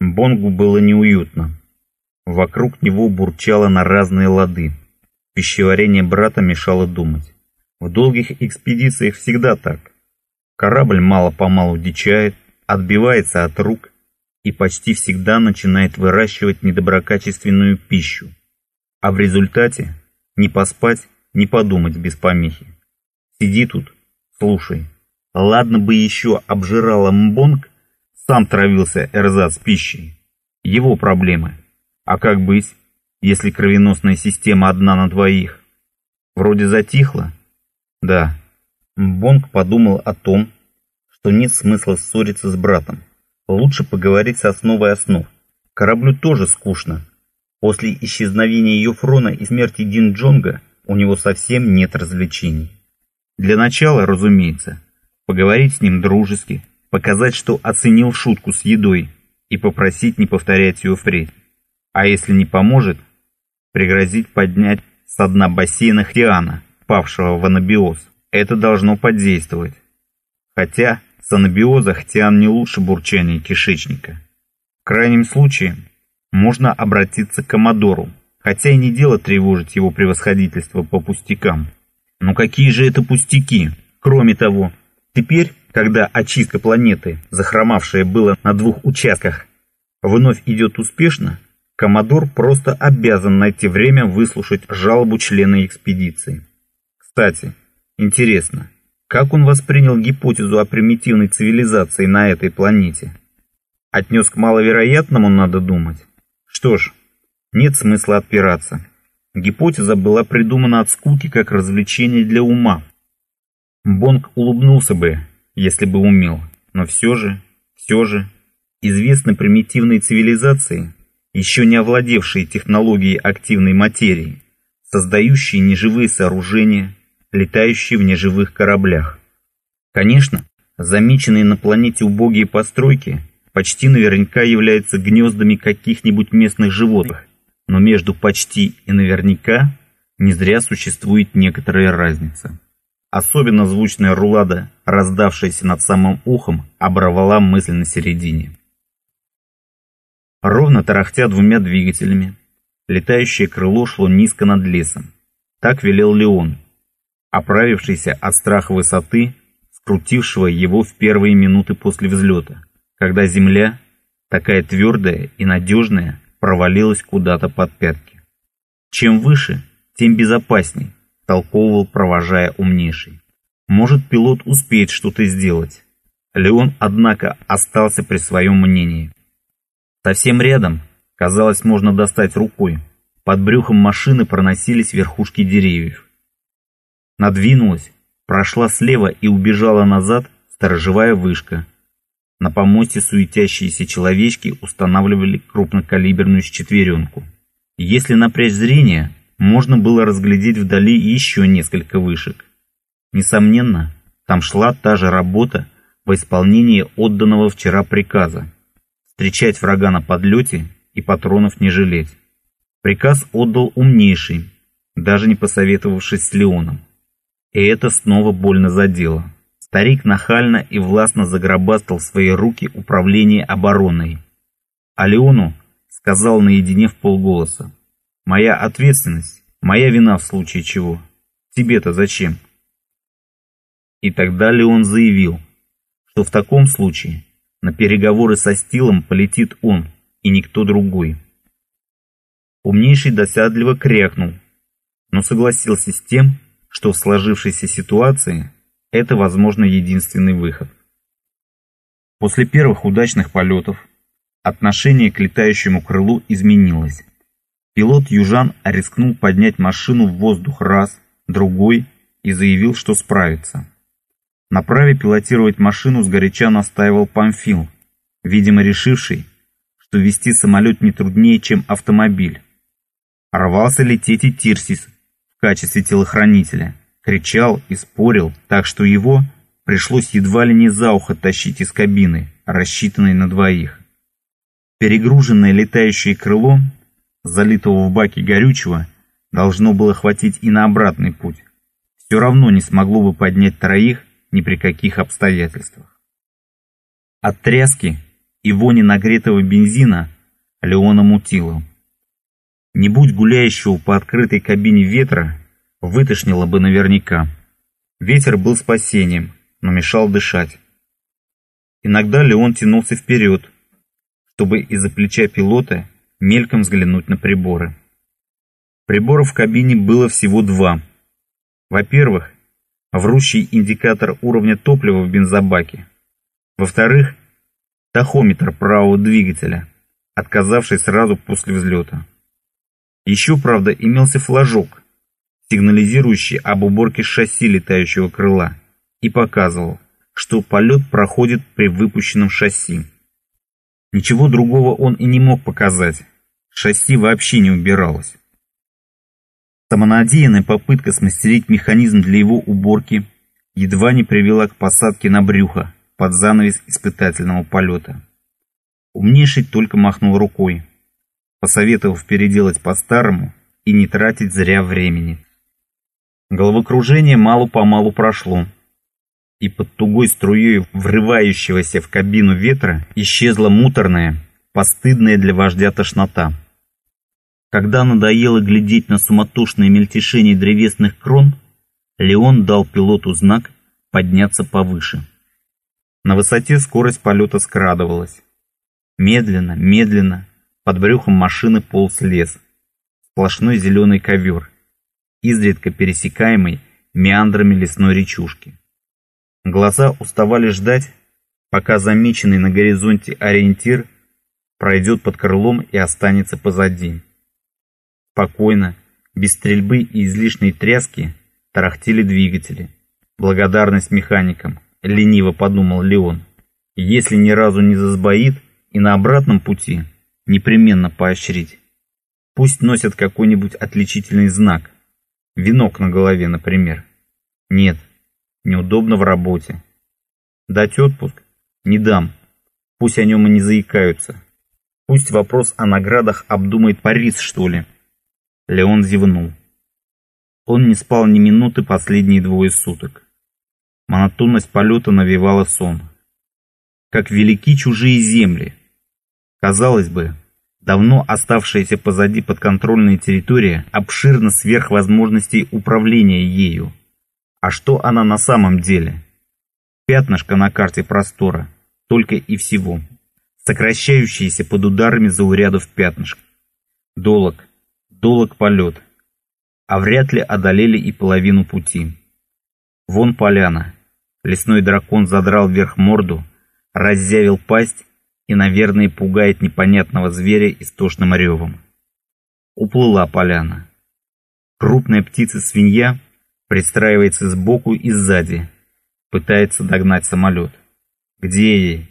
Бонгу было неуютно. Вокруг него бурчало на разные лады. Пищеварение брата мешало думать. В долгих экспедициях всегда так. Корабль мало-помалу дичает, отбивается от рук и почти всегда начинает выращивать недоброкачественную пищу. А в результате не поспать, не подумать без помехи. Сиди тут, слушай. Ладно бы еще обжирала Мбонг, сам травился эрзац пищей. Его проблемы. А как быть, если кровеносная система одна на двоих? Вроде затихла? Да. Бонг подумал о том, что нет смысла ссориться с братом. Лучше поговорить с основой основ. Кораблю тоже скучно. После исчезновения Юфрона и смерти Дин Джонга у него совсем нет развлечений. Для начала, разумеется, поговорить с ним дружески, показать, что оценил шутку с едой и попросить не повторять ее впредь. А если не поможет, пригрозить поднять с дна бассейна Хриана, павшего в анабиоз. Это должно подействовать. Хотя с анабиоза Хтиан не лучше бурчания кишечника. В крайнем случае, можно обратиться к Комодору, хотя и не дело тревожить его превосходительство по пустякам. Но какие же это пустяки? Кроме того, теперь, когда очистка планеты, захромавшая было на двух участках, вновь идет успешно, Коммодор просто обязан найти время выслушать жалобу члена экспедиции. Кстати, интересно, как он воспринял гипотезу о примитивной цивилизации на этой планете? Отнес к маловероятному, надо думать. Что ж, нет смысла отпираться. Гипотеза была придумана от скуки как развлечение для ума. Бонг улыбнулся бы, если бы умел, но все же, все же, известны примитивные цивилизации, еще не овладевшие технологией активной материи, создающие неживые сооружения, летающие в неживых кораблях. Конечно, замеченные на планете убогие постройки почти наверняка являются гнездами каких-нибудь местных животных, но между почти и наверняка не зря существует некоторая разница. Особенно звучная рулада, раздавшаяся над самым ухом, оборвала мысль на середине. Ровно тарахтя двумя двигателями, летающее крыло шло низко над лесом. Так велел Леон, оправившийся от страха высоты, скрутившего его в первые минуты после взлета, когда земля, такая твердая и надежная, провалилась куда-то под пятки. Чем выше, тем безопасней, толковывал, провожая умнейший. Может пилот успеет что-то сделать. Леон, однако, остался при своем мнении. Совсем рядом, казалось, можно достать рукой. Под брюхом машины проносились верхушки деревьев. Надвинулась, прошла слева и убежала назад сторожевая вышка. На помосте суетящиеся человечки устанавливали крупнокалиберную четверенку. Если напрячь зрение, можно было разглядеть вдали еще несколько вышек. Несомненно, там шла та же работа во исполнении отданного вчера приказа встречать врага на подлете и патронов не жалеть. Приказ отдал умнейший, даже не посоветовавшись с Леоном. И это снова больно задело. Старик нахально и властно загробастал в свои руки управление обороной. А Леону сказал наедине в полголоса. «Моя ответственность, моя вина в случае чего. Тебе-то зачем?» И тогда Леон заявил, что в таком случае на переговоры со Стилом полетит он, и никто другой. Умнейший досадливо крякнул, но согласился с тем, что в сложившейся ситуации это, возможно, единственный выход. После первых удачных полетов отношение к летающему крылу изменилось. Пилот Южан рискнул поднять машину в воздух раз, другой и заявил, что справится. На праве пилотировать машину сгоряча настаивал Памфил, видимо решивший, что вести самолет не труднее, чем автомобиль. Рвался лететь и Тирсис в качестве телохранителя, кричал и спорил, так что его пришлось едва ли не за ухо тащить из кабины, рассчитанной на двоих. Перегруженное летающее крыло, залитого в баке горючего, должно было хватить и на обратный путь. Все равно не смогло бы поднять троих ни при каких обстоятельствах. От тряски и вони нагретого бензина Леона мутило. Не будь гуляющего по открытой кабине ветра, вытошнило бы наверняка. Ветер был спасением, но мешал дышать. Иногда Леон тянулся вперед, чтобы из-за плеча пилота мельком взглянуть на приборы. Приборов в кабине было всего два. Во-первых, врущий индикатор уровня топлива в бензобаке. Во-вторых, тахометр правого двигателя, отказавший сразу после взлета. Еще, правда, имелся флажок, сигнализирующий об уборке шасси летающего крыла, и показывал, что полет проходит при выпущенном шасси. Ничего другого он и не мог показать, шасси вообще не убиралось. Самонадеянная попытка смастерить механизм для его уборки едва не привела к посадке на брюхо под занавес испытательного полета. Умнейший только махнул рукой, посоветовав переделать по-старому и не тратить зря времени. Головокружение мало-помалу прошло, и под тугой струей врывающегося в кабину ветра исчезла муторная, постыдная для вождя тошнота. Когда надоело глядеть на суматошное мельтешение древесных крон, Леон дал пилоту знак подняться повыше. На высоте скорость полета скрадывалась. Медленно, медленно, под брюхом машины полз лес. Сплошной зеленый ковер, изредка пересекаемый меандрами лесной речушки. Глаза уставали ждать, пока замеченный на горизонте ориентир пройдет под крылом и останется позади. Спокойно, без стрельбы и излишней тряски, тарахтели двигатели. Благодарность механикам, лениво подумал Леон. Если ни разу не засбоит и на обратном пути, непременно поощрить. Пусть носят какой-нибудь отличительный знак. Венок на голове, например. Нет, неудобно в работе. Дать отпуск? Не дам. Пусть о нем и не заикаются. Пусть вопрос о наградах обдумает Парис, что ли. Леон зевнул. Он не спал ни минуты последние двое суток. Монотонность полета навевала сон. Как велики чужие земли. Казалось бы, давно оставшаяся позади подконтрольная территория обширна сверх возможностей управления ею. А что она на самом деле? Пятнышко на карте простора, только и всего. Сокращающиеся под ударами заурядов пятнышко. Долог, долог полет. А вряд ли одолели и половину пути. Вон поляна. Лесной дракон задрал вверх морду, раззявил пасть и, наверное, пугает непонятного зверя истошным ревом. Уплыла поляна. Крупная птица-свинья Пристраивается сбоку и сзади. Пытается догнать самолет. Где ей?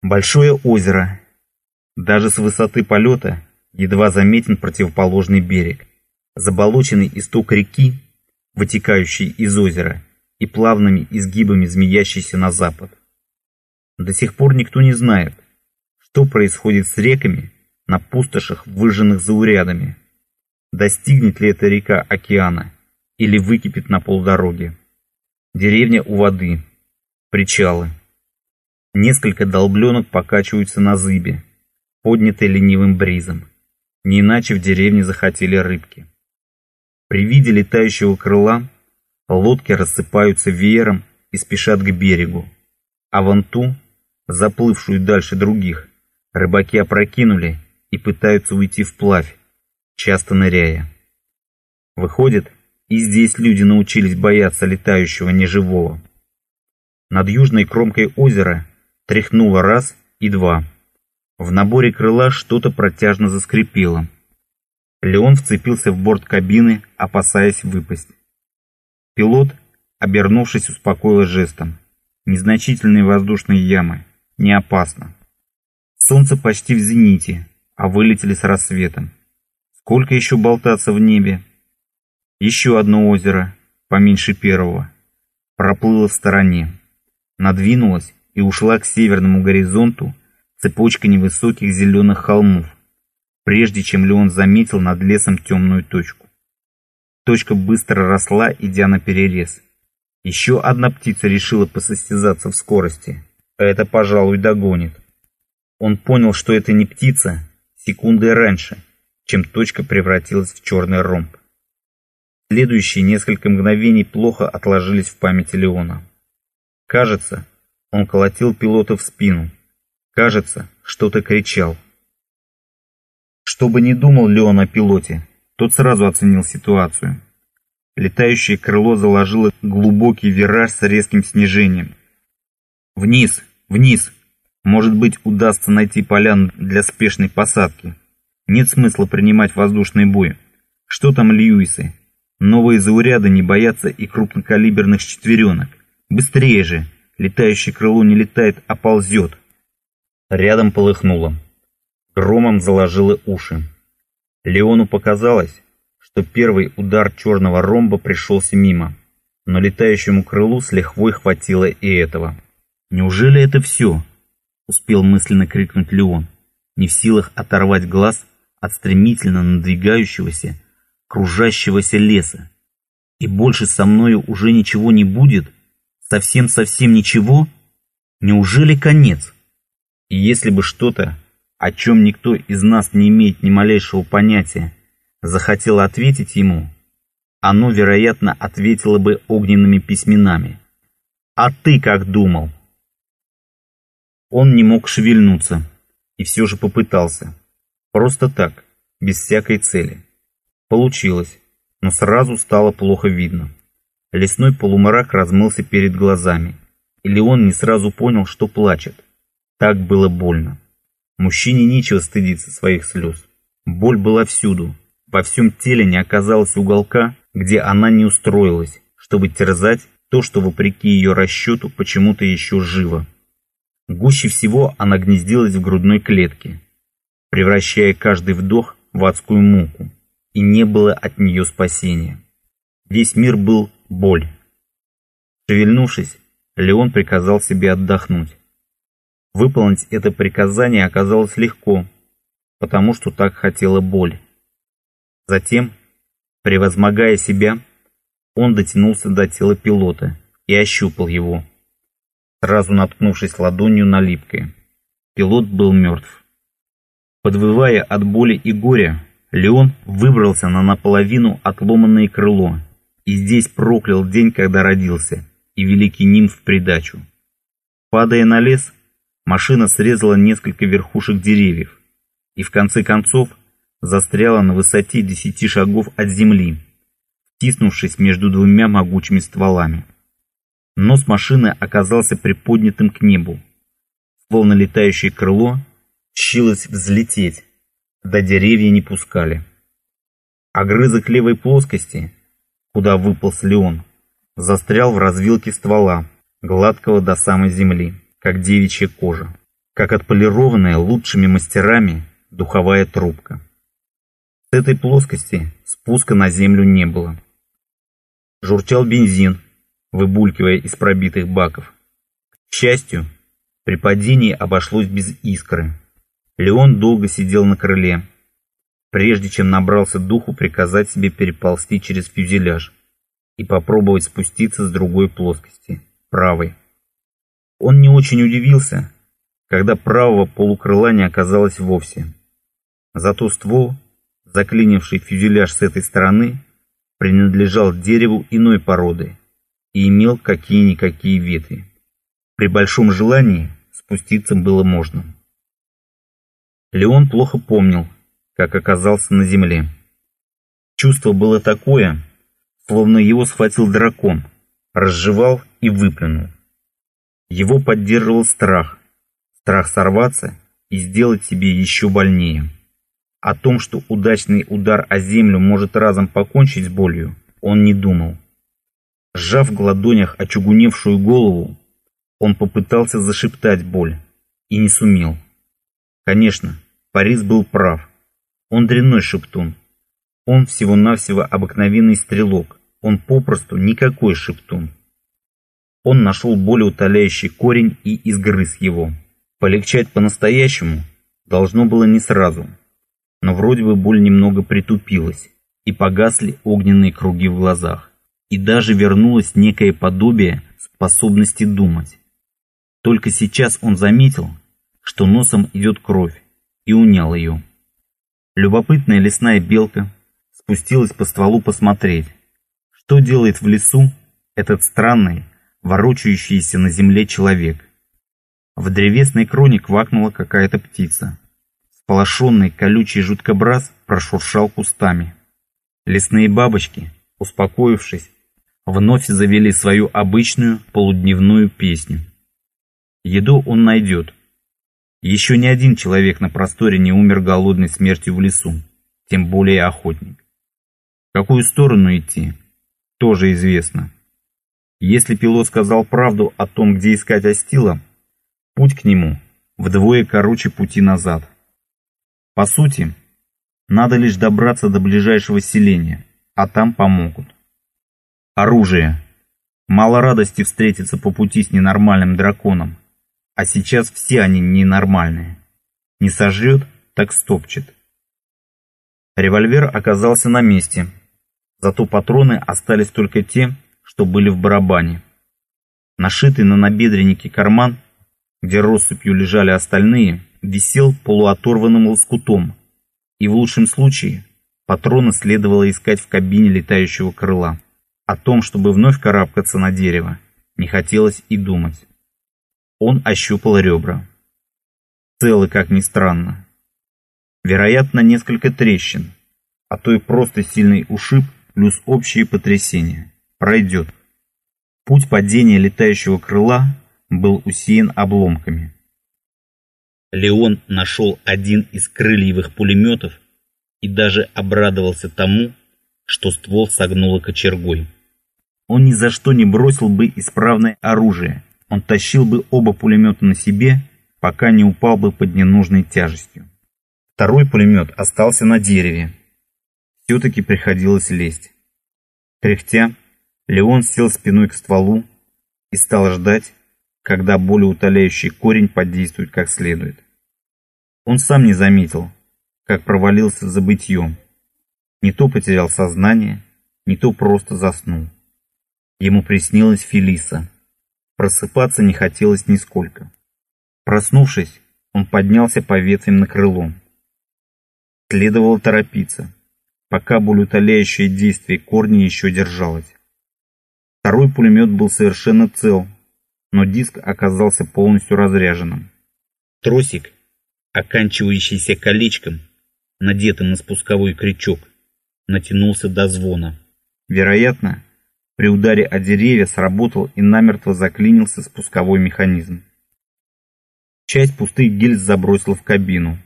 Большое озеро. Даже с высоты полета едва заметен противоположный берег. Заболоченный исток реки, вытекающий из озера и плавными изгибами змеящийся на запад. До сих пор никто не знает, что происходит с реками на пустошах, выжженных заурядами. Достигнет ли эта река океана или выкипит на полдороги. Деревня у воды. Причалы. Несколько долбленок покачиваются на зыбе, поднятой ленивым бризом. Не иначе в деревне захотели рыбки. При виде летающего крыла лодки рассыпаются веером и спешат к берегу. А вон ту, заплывшую дальше других, рыбаки опрокинули и пытаются уйти вплавь, часто ныряя. Выходит, и здесь люди научились бояться летающего неживого. Над южной кромкой озера тряхнуло раз и два. В наборе крыла что-то протяжно заскрипело. Леон вцепился в борт кабины, опасаясь выпасть. Пилот, обернувшись, успокоил жестом. Незначительные воздушные ямы. Не опасно. Солнце почти в зените, а вылетели с рассветом. Сколько еще болтаться в небе? Еще одно озеро, поменьше первого, проплыло в стороне, надвинулось и ушла к северному горизонту цепочка невысоких зеленых холмов, прежде чем Леон заметил над лесом темную точку. Точка быстро росла, идя на перерез. Еще одна птица решила посостязаться в скорости. Это, пожалуй, догонит. Он понял, что это не птица, секунды раньше, чем точка превратилась в черный ромб. Следующие несколько мгновений плохо отложились в памяти Леона. Кажется, он колотил пилота в спину. Кажется, что-то кричал. Что бы ни думал Леон о пилоте, тот сразу оценил ситуацию. Летающее крыло заложило глубокий вираж с резким снижением. Вниз, вниз. Может быть, удастся найти поляну для спешной посадки. Нет смысла принимать воздушный бой. Что там Льюисы? Новые зауряды не боятся и крупнокалиберных четверенок. Быстрее же! Летающее крыло не летает, а ползет. Рядом полыхнуло. Громом заложило уши. Леону показалось, что первый удар черного ромба пришелся мимо, но летающему крылу с лихвой хватило и этого. «Неужели это все?» — успел мысленно крикнуть Леон, не в силах оторвать глаз от стремительно надвигающегося, кружащегося леса. «И больше со мною уже ничего не будет? Совсем-совсем ничего? Неужели конец?» И если бы что-то, о чем никто из нас не имеет ни малейшего понятия, захотело ответить ему, оно, вероятно, ответило бы огненными письменами. «А ты как думал?» Он не мог шевельнуться и все же попытался. Просто так, без всякой цели. Получилось, но сразу стало плохо видно. Лесной полумрак размылся перед глазами, и Леон не сразу понял, что плачет. Так было больно. Мужчине нечего стыдиться своих слез. Боль была всюду. Во всем теле не оказалось уголка, где она не устроилась, чтобы терзать то, что вопреки ее расчету почему-то еще живо. Гуще всего она гнездилась в грудной клетке, превращая каждый вдох в адскую муку, и не было от нее спасения. Весь мир был боль. Шевельнувшись, Леон приказал себе отдохнуть. Выполнить это приказание оказалось легко, потому что так хотела боль. Затем, превозмогая себя, он дотянулся до тела пилота и ощупал его, сразу наткнувшись ладонью на липкое. Пилот был мертв. Подвывая от боли и горя, Леон выбрался на наполовину отломанное крыло и здесь проклял день, когда родился, и великий нимф в придачу. Падая на лес, машина срезала несколько верхушек деревьев и в конце концов застряла на высоте десяти шагов от земли, втиснувшись между двумя могучими стволами. Нос машины оказался приподнятым к небу, словно летающее крыло щилось взлететь, да деревья не пускали. Огрызок левой плоскости, куда выполз Леон, застрял в развилке ствола, гладкого до самой земли, как девичья кожа, как отполированная лучшими мастерами духовая трубка. С этой плоскости спуска на землю не было. Журчал бензин, выбулькивая из пробитых баков. К счастью, при падении обошлось без искры. Леон долго сидел на крыле, прежде чем набрался духу приказать себе переползти через фюзеляж и попробовать спуститься с другой плоскости, правой. Он не очень удивился, когда правого полукрыла не оказалось вовсе. Зато ствол заклинивший фюзеляж с этой стороны, принадлежал дереву иной породы и имел какие-никакие ветви. При большом желании спуститься было можно. Леон плохо помнил, как оказался на земле. Чувство было такое, словно его схватил дракон, разжевал и выплюнул. Его поддерживал страх, страх сорваться и сделать себе еще больнее. О том, что удачный удар о землю может разом покончить с болью, он не думал. Сжав в ладонях очугуневшую голову, он попытался зашептать боль и не сумел. Конечно, Парис был прав. Он дрянной шептун. Он всего-навсего обыкновенный стрелок. Он попросту никакой шептун. Он нашел более утоляющий корень и изгрыз его. Полегчать по-настоящему должно было не сразу – но вроде бы боль немного притупилась, и погасли огненные круги в глазах, и даже вернулось некое подобие способности думать. Только сейчас он заметил, что носом идет кровь, и унял ее. Любопытная лесная белка спустилась по стволу посмотреть, что делает в лесу этот странный, ворочающийся на земле человек. В древесной кроне квакнула какая-то птица. Сполошенный колючий жуткобраз прошуршал кустами. Лесные бабочки, успокоившись, вновь завели свою обычную полудневную песню. Еду он найдет. Еще ни один человек на просторе не умер голодной смертью в лесу, тем более охотник. В какую сторону идти, тоже известно. Если пилот сказал правду о том, где искать Астила, путь к нему вдвое короче пути назад. По сути, надо лишь добраться до ближайшего селения, а там помогут. Оружие. Мало радости встретиться по пути с ненормальным драконом. А сейчас все они ненормальные. Не сожрет, так стопчет. Револьвер оказался на месте. Зато патроны остались только те, что были в барабане. Нашитый на набедреннике карман, где россыпью лежали остальные, висел полуоторванным лоскутом, и в лучшем случае патроны следовало искать в кабине летающего крыла. О том, чтобы вновь карабкаться на дерево, не хотелось и думать. Он ощупал ребра. Целы, как ни странно. Вероятно, несколько трещин, а то и просто сильный ушиб плюс общее потрясение. Пройдет. Путь падения летающего крыла был усеян обломками. Леон нашел один из крыльевых пулеметов и даже обрадовался тому, что ствол согнуло кочергой. Он ни за что не бросил бы исправное оружие. Он тащил бы оба пулемета на себе, пока не упал бы под ненужной тяжестью. Второй пулемет остался на дереве. Все-таки приходилось лезть. Кряхтя, Леон сел спиной к стволу и стал ждать, когда болеутоляющий корень подействует как следует. Он сам не заметил, как провалился в забытье. Не то потерял сознание, не то просто заснул. Ему приснилась Фелиса. Просыпаться не хотелось нисколько. Проснувшись, он поднялся по ветвям на крыло. Следовало торопиться, пока болеутоляющее действие корня еще держалось. Второй пулемет был совершенно цел, но диск оказался полностью разряженным. Тросик, оканчивающийся колечком, надетым на спусковой крючок, натянулся до звона. Вероятно, при ударе о деревья сработал и намертво заклинился спусковой механизм. Часть пустых гильз забросил в кабину.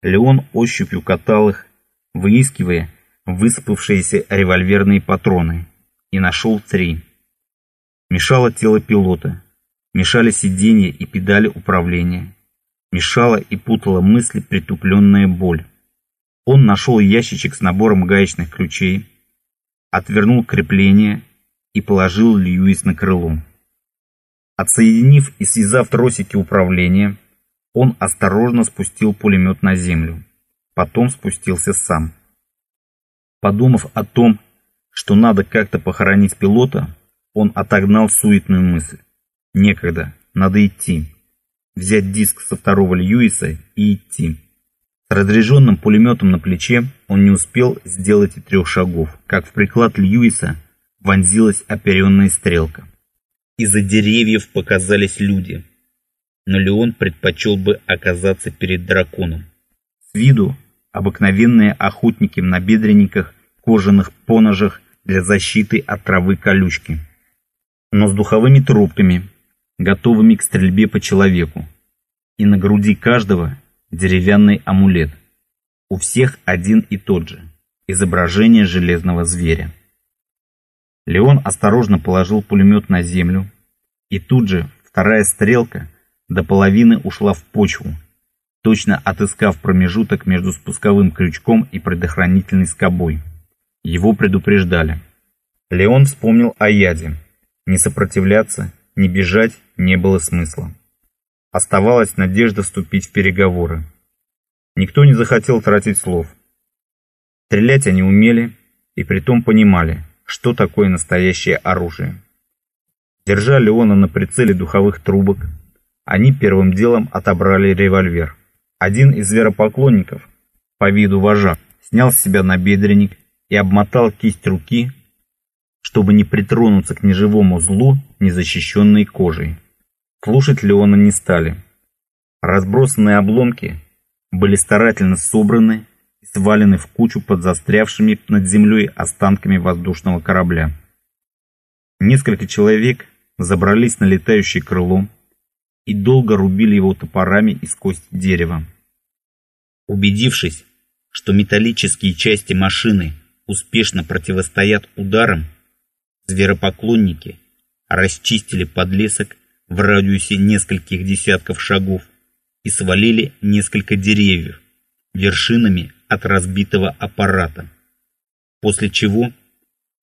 Леон ощупью катал их, выискивая высыпавшиеся револьверные патроны, и нашел три. Мешало тело пилота, мешали сиденья и педали управления, мешала и путала мысли притупленная боль. Он нашел ящичек с набором гаечных ключей, отвернул крепление и положил Льюис на крыло. Отсоединив и связав тросики управления, он осторожно спустил пулемет на землю. Потом спустился сам. Подумав о том, что надо как-то похоронить пилота, он отогнал суетную мысль. Некогда, надо идти. Взять диск со второго Льюиса и идти. С разряженным пулеметом на плече он не успел сделать и трех шагов, как в приклад Льюиса вонзилась оперенная стрелка. Из-за деревьев показались люди, но Леон предпочел бы оказаться перед драконом. С виду обыкновенные охотники в набедренниках, кожаных поножах для защиты от травы колючки, но с духовыми трубками, готовыми к стрельбе по человеку, и на груди каждого деревянный амулет. У всех один и тот же – изображение железного зверя. Леон осторожно положил пулемет на землю, и тут же вторая стрелка до половины ушла в почву, точно отыскав промежуток между спусковым крючком и предохранительной скобой. Его предупреждали. Леон вспомнил о яде. Не сопротивляться, не бежать не было смысла. Оставалась надежда вступить в переговоры. Никто не захотел тратить слов. Стрелять они умели и притом понимали, что такое настоящее оружие. Держа Леона на прицеле духовых трубок, Они первым делом отобрали револьвер. Один из зверопоклонников, по виду вожак, снял с себя набедренник и обмотал кисть руки, чтобы не притронуться к неживому злу незащищенной кожей. Слушать Леона не стали. Разбросанные обломки были старательно собраны и свалены в кучу под застрявшими над землей останками воздушного корабля. Несколько человек забрались на летающее крыло и долго рубили его топорами из кости дерева. Убедившись, что металлические части машины успешно противостоят ударам, зверопоклонники расчистили подлесок в радиусе нескольких десятков шагов и свалили несколько деревьев вершинами от разбитого аппарата, после чего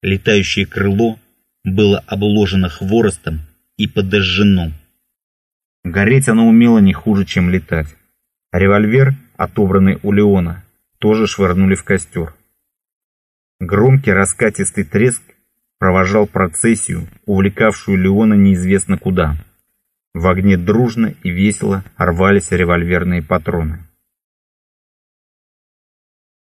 летающее крыло было обложено хворостом и подожжено. Гореть оно умело не хуже, чем летать. Револьвер, отобранный у Леона, тоже швырнули в костер. Громкий раскатистый треск провожал процессию, увлекавшую Леона неизвестно куда. В огне дружно и весело рвались револьверные патроны.